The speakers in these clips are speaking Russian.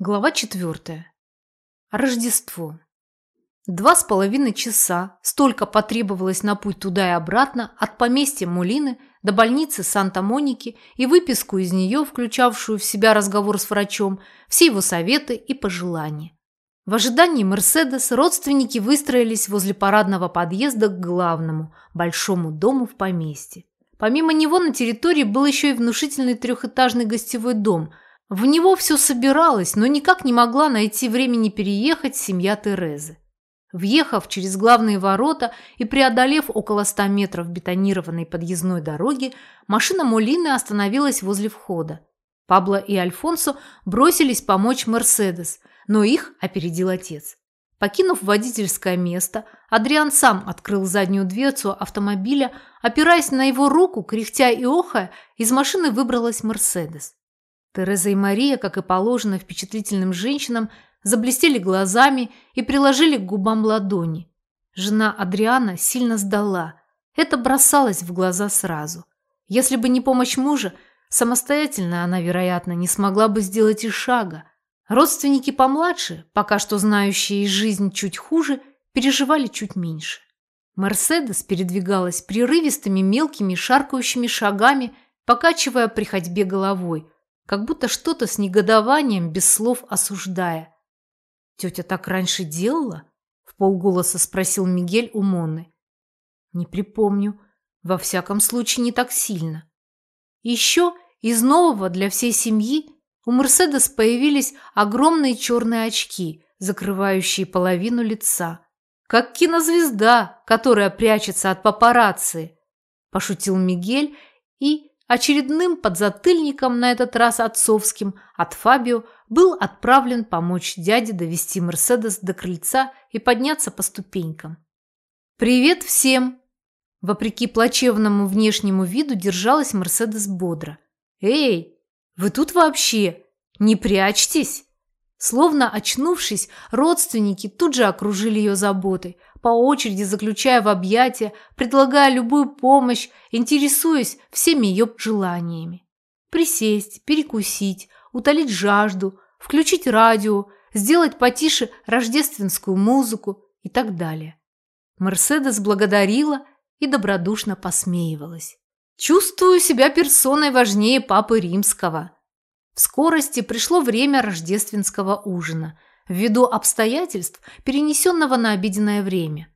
Глава четвертая. Рождество. Два с половиной часа, столько потребовалось на путь туда и обратно, от поместья Мулины до больницы Санта-Моники и выписку из нее, включавшую в себя разговор с врачом, все его советы и пожелания. В ожидании Мерседес родственники выстроились возле парадного подъезда к главному, большому дому в поместье. Помимо него на территории был еще и внушительный трехэтажный гостевой дом – в него все собиралось, но никак не могла найти времени переехать семья Терезы. Въехав через главные ворота и преодолев около ста метров бетонированной подъездной дороги, машина Молины остановилась возле входа. Пабло и Альфонсо бросились помочь Мерседес, но их опередил отец. Покинув водительское место, Адриан сам открыл заднюю дверцу автомобиля, опираясь на его руку, кряхтя и охая, из машины выбралась Мерседес. Тереза и Мария, как и положено впечатлительным женщинам, заблестели глазами и приложили к губам ладони. Жена Адриана сильно сдала. Это бросалось в глаза сразу. Если бы не помощь мужа, самостоятельно она, вероятно, не смогла бы сделать и шага. Родственники помладше, пока что знающие жизнь чуть хуже, переживали чуть меньше. Мерседес передвигалась прерывистыми мелкими шаркающими шагами, покачивая при ходьбе головой – как будто что-то с негодованием, без слов осуждая. «Тетя так раньше делала?» – в полголоса спросил Мигель у Монны. «Не припомню. Во всяком случае, не так сильно». Еще из нового для всей семьи у Мерседес появились огромные черные очки, закрывающие половину лица. «Как кинозвезда, которая прячется от папарацци», – пошутил Мигель и Очередным подзатыльником, на этот раз отцовским, от Фабио был отправлен помочь дяде довести Мерседес до крыльца и подняться по ступенькам. «Привет всем!» Вопреки плачевному внешнему виду держалась Мерседес бодро. «Эй, вы тут вообще? Не прячьтесь!» Словно очнувшись, родственники тут же окружили ее заботой, по очереди заключая в объятия, предлагая любую помощь, интересуясь всеми ее желаниями. Присесть, перекусить, утолить жажду, включить радио, сделать потише рождественскую музыку и так далее. Мерседес благодарила и добродушно посмеивалась. «Чувствую себя персоной важнее Папы Римского». В скорости пришло время рождественского ужина – ввиду обстоятельств, перенесенного на обеденное время.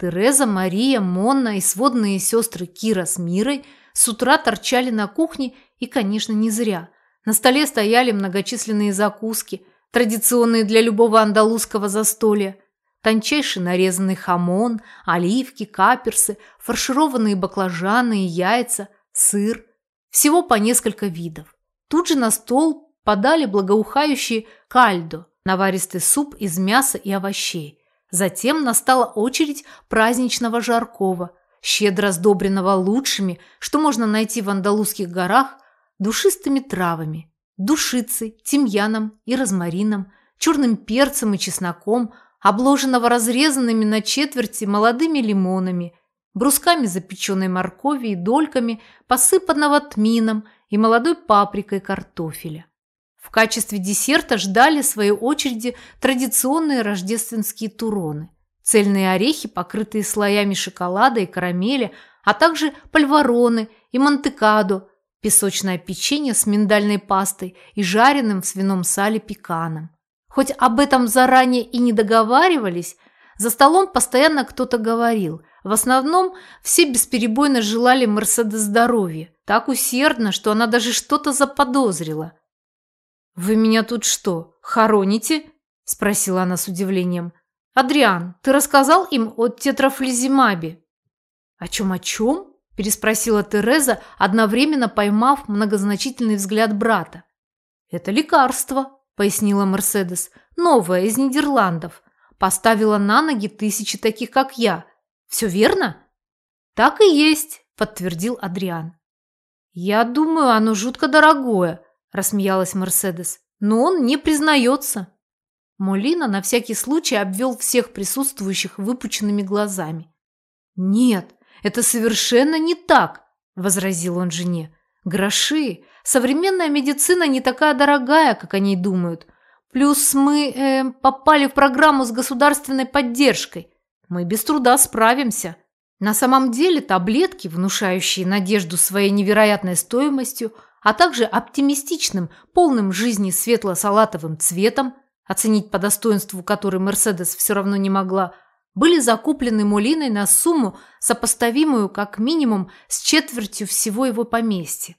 Тереза, Мария, Монна и сводные сестры Кира с Мирой с утра торчали на кухне и, конечно, не зря. На столе стояли многочисленные закуски, традиционные для любого андалузского застолья. Тончайший нарезанный хамон, оливки, каперсы, фаршированные баклажаны и яйца, сыр. Всего по несколько видов. Тут же на стол подали благоухающие кальдо – наваристый суп из мяса и овощей. Затем настала очередь праздничного жаркого, щедро сдобренного лучшими, что можно найти в андалузских горах, душистыми травами, душицей, тимьяном и розмарином, черным перцем и чесноком, обложенного разрезанными на четверти молодыми лимонами, брусками запеченной моркови и дольками, посыпанного тмином и молодой паприкой картофеля. В качестве десерта ждали в своей очереди традиционные рождественские туроны. Цельные орехи, покрытые слоями шоколада и карамели, а также пальвароны и мантекадо, песочное печенье с миндальной пастой и жареным в свином сале пеканом. Хоть об этом заранее и не договаривались, за столом постоянно кто-то говорил. В основном все бесперебойно желали Мерседес здоровья. Так усердно, что она даже что-то заподозрила – «Вы меня тут что, хороните?» – спросила она с удивлением. «Адриан, ты рассказал им о тетрафлизимабе?» «О чем, о чем?» – переспросила Тереза, одновременно поймав многозначительный взгляд брата. «Это лекарство», – пояснила Мерседес, – «новое, из Нидерландов. Поставила на ноги тысячи таких, как я. Все верно?» «Так и есть», – подтвердил Адриан. «Я думаю, оно жутко дорогое», рассмеялась Мерседес. Но он не признается. Молина на всякий случай обвел всех присутствующих выпученными глазами. «Нет, это совершенно не так», – возразил он жене. «Гроши. Современная медицина не такая дорогая, как они думают. Плюс мы э, попали в программу с государственной поддержкой. Мы без труда справимся. На самом деле таблетки, внушающие надежду своей невероятной стоимостью, а также оптимистичным, полным жизни светло-салатовым цветом, оценить по достоинству который Мерседес все равно не могла, были закуплены Молиной на сумму, сопоставимую как минимум с четвертью всего его поместья.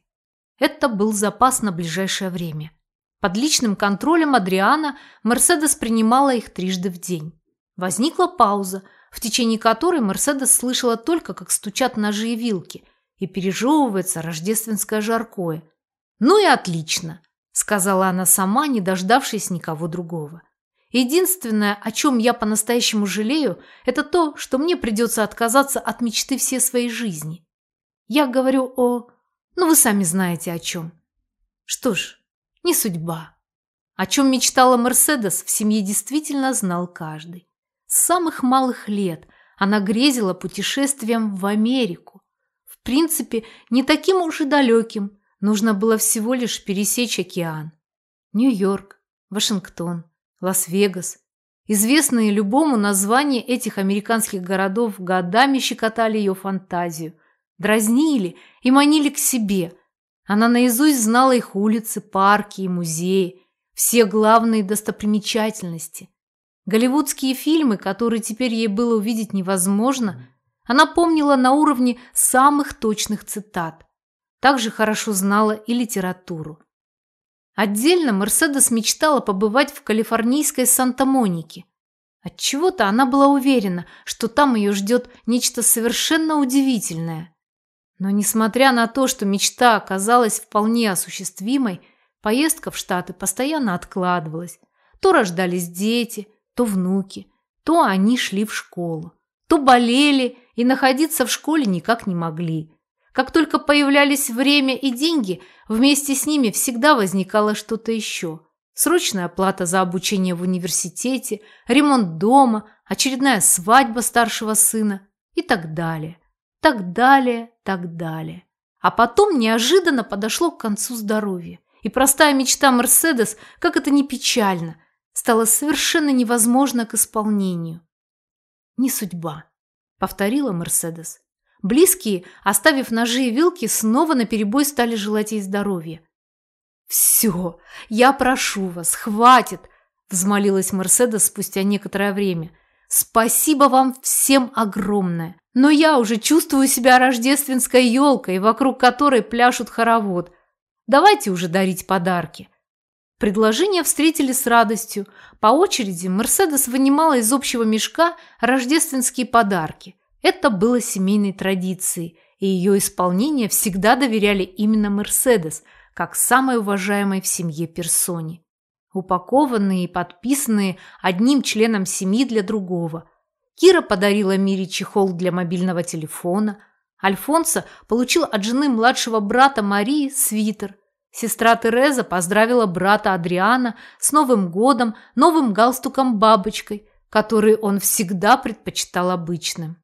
Это был запас на ближайшее время. Под личным контролем Адриана Мерседес принимала их трижды в день. Возникла пауза, в течение которой Мерседес слышала только, как стучат ножи и вилки, и пережевывается рождественское жаркое. «Ну и отлично», – сказала она сама, не дождавшись никого другого. Единственное, о чем я по-настоящему жалею, это то, что мне придется отказаться от мечты всей своей жизни. Я говорю о... Ну, вы сами знаете о чем. Что ж, не судьба. О чем мечтала Мерседес, в семье действительно знал каждый. С самых малых лет она грезила путешествием в Америку. В принципе, не таким уж и далеким. Нужно было всего лишь пересечь океан. Нью-Йорк, Вашингтон, Лас-Вегас. Известные любому названия этих американских городов годами щекотали ее фантазию, дразнили и манили к себе. Она наизусть знала их улицы, парки и музеи, все главные достопримечательности. Голливудские фильмы, которые теперь ей было увидеть невозможно, она помнила на уровне самых точных цитат. Также хорошо знала и литературу. Отдельно Мерседес мечтала побывать в калифорнийской Санта-Монике. Отчего-то она была уверена, что там ее ждет нечто совершенно удивительное. Но несмотря на то, что мечта оказалась вполне осуществимой, поездка в Штаты постоянно откладывалась. То рождались дети, то внуки, то они шли в школу, то болели и находиться в школе никак не могли. Как только появлялись время и деньги, вместе с ними всегда возникало что-то еще. Срочная плата за обучение в университете, ремонт дома, очередная свадьба старшего сына и так далее. Так далее, так далее. А потом неожиданно подошло к концу здоровья. И простая мечта Мерседес, как это ни печально, стала совершенно невозможна к исполнению. «Не судьба», — повторила Мерседес. Близкие, оставив ножи и вилки, снова наперебой стали желать ей здоровья. «Все, я прошу вас, хватит!» – взмолилась Мерседес спустя некоторое время. «Спасибо вам всем огромное! Но я уже чувствую себя рождественской елкой, вокруг которой пляшут хоровод. Давайте уже дарить подарки!» Предложения встретили с радостью. По очереди Мерседес вынимала из общего мешка рождественские подарки – это было семейной традицией, и ее исполнение всегда доверяли именно Мерседес, как самой уважаемой в семье персоне. Упакованные и подписанные одним членом семьи для другого. Кира подарила Мире чехол для мобильного телефона. Альфонсо получил от жены младшего брата Марии свитер. Сестра Тереза поздравила брата Адриана с Новым годом, новым галстуком-бабочкой, который он всегда предпочитал обычным.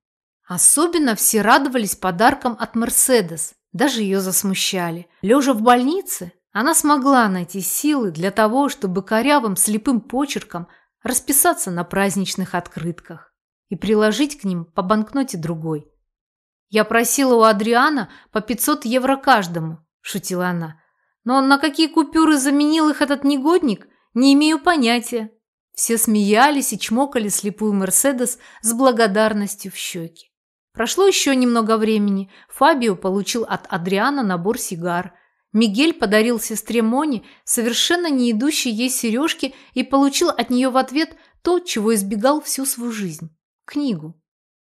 Особенно все радовались подаркам от Мерседес, даже ее засмущали. Лежа в больнице, она смогла найти силы для того, чтобы корявым слепым почерком расписаться на праздничных открытках и приложить к ним по банкноте другой. «Я просила у Адриана по 500 евро каждому», – шутила она. «Но на какие купюры заменил их этот негодник, не имею понятия». Все смеялись и чмокали слепую Мерседес с благодарностью в щеки. Прошло еще немного времени. Фабио получил от Адриана набор сигар. Мигель подарил сестре Мони совершенно не идущие ей сережки и получил от нее в ответ то, чего избегал всю свою жизнь – книгу.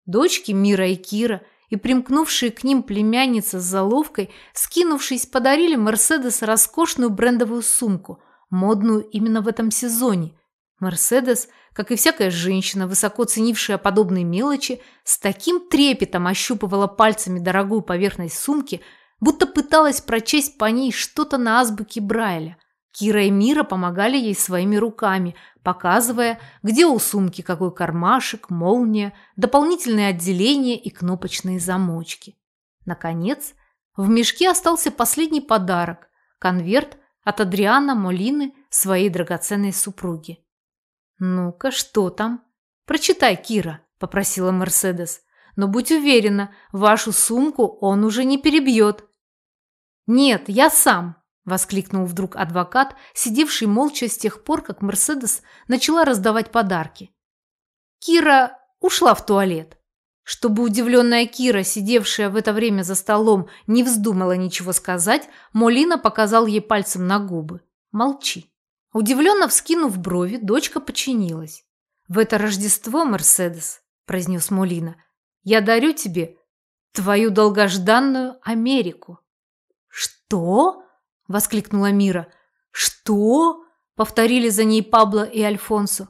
Дочки Мира и Кира и примкнувшие к ним племянница с заловкой, скинувшись, подарили Мерседес роскошную брендовую сумку, модную именно в этом сезоне. Мерседес – как и всякая женщина, высоко ценившая подобные мелочи, с таким трепетом ощупывала пальцами дорогую поверхность сумки, будто пыталась прочесть по ней что-то на азбуке Брайля. Кира и Мира помогали ей своими руками, показывая, где у сумки какой кармашек, молния, дополнительные отделения и кнопочные замочки. Наконец, в мешке остался последний подарок – конверт, от Адриана Молины, своей драгоценной супруги. «Ну-ка, что там?» «Прочитай, Кира», – попросила Мерседес. «Но будь уверена, вашу сумку он уже не перебьет». «Нет, я сам», – воскликнул вдруг адвокат, сидевший молча с тех пор, как Мерседес начала раздавать подарки. Кира ушла в туалет. Чтобы удивленная Кира, сидевшая в это время за столом, не вздумала ничего сказать, Молина показал ей пальцем на губы. «Молчи». Удивленно вскинув брови, дочка подчинилась. «В это Рождество, Мерседес», – произнес Молина, – «я дарю тебе твою долгожданную Америку». «Что?» – воскликнула Мира. «Что?» – повторили за ней Пабло и Альфонсо.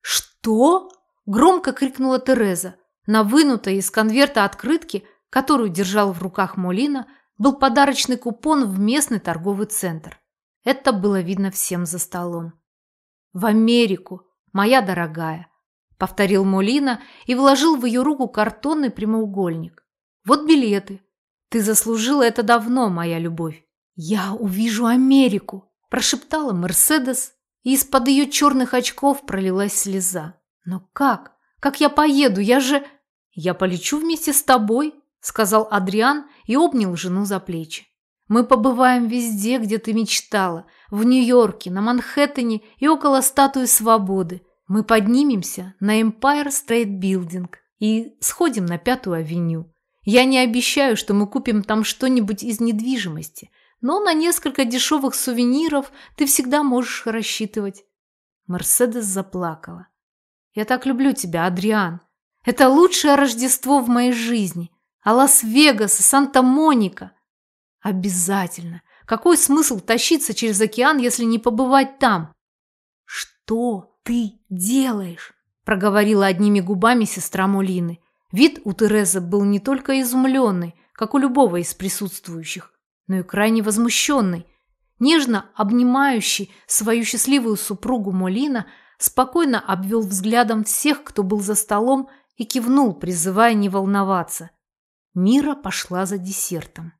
«Что?» – громко крикнула Тереза. На вынутой из конверта открытки, которую держал в руках Молина, был подарочный купон в местный торговый центр. Это было видно всем за столом. «В Америку, моя дорогая», – повторил Молина и вложил в ее руку картонный прямоугольник. «Вот билеты. Ты заслужила это давно, моя любовь». «Я увижу Америку», – прошептала Мерседес, и из-под ее черных очков пролилась слеза. «Но как? Как я поеду? Я же...» «Я полечу вместе с тобой», – сказал Адриан и обнял жену за плечи. «Мы побываем везде, где ты мечтала, в Нью-Йорке, на Манхэттене и около статуи свободы. Мы поднимемся на Empire State Building и сходим на Пятую авеню. Я не обещаю, что мы купим там что-нибудь из недвижимости, но на несколько дешевых сувениров ты всегда можешь рассчитывать». Мерседес заплакала. «Я так люблю тебя, Адриан. Это лучшее Рождество в моей жизни. А Лас-Вегас и Санта-Моника. Обязательно. Какой смысл тащиться через океан, если не побывать там? Что ты делаешь? Проговорила одними губами сестра Молины. Вид у Терезы был не только изумленный, как у любого из присутствующих, но и крайне возмущенный. Нежно обнимающий свою счастливую супругу Молина спокойно обвел взглядом всех, кто был за столом и кивнул, призывая не волноваться. Мира пошла за десертом.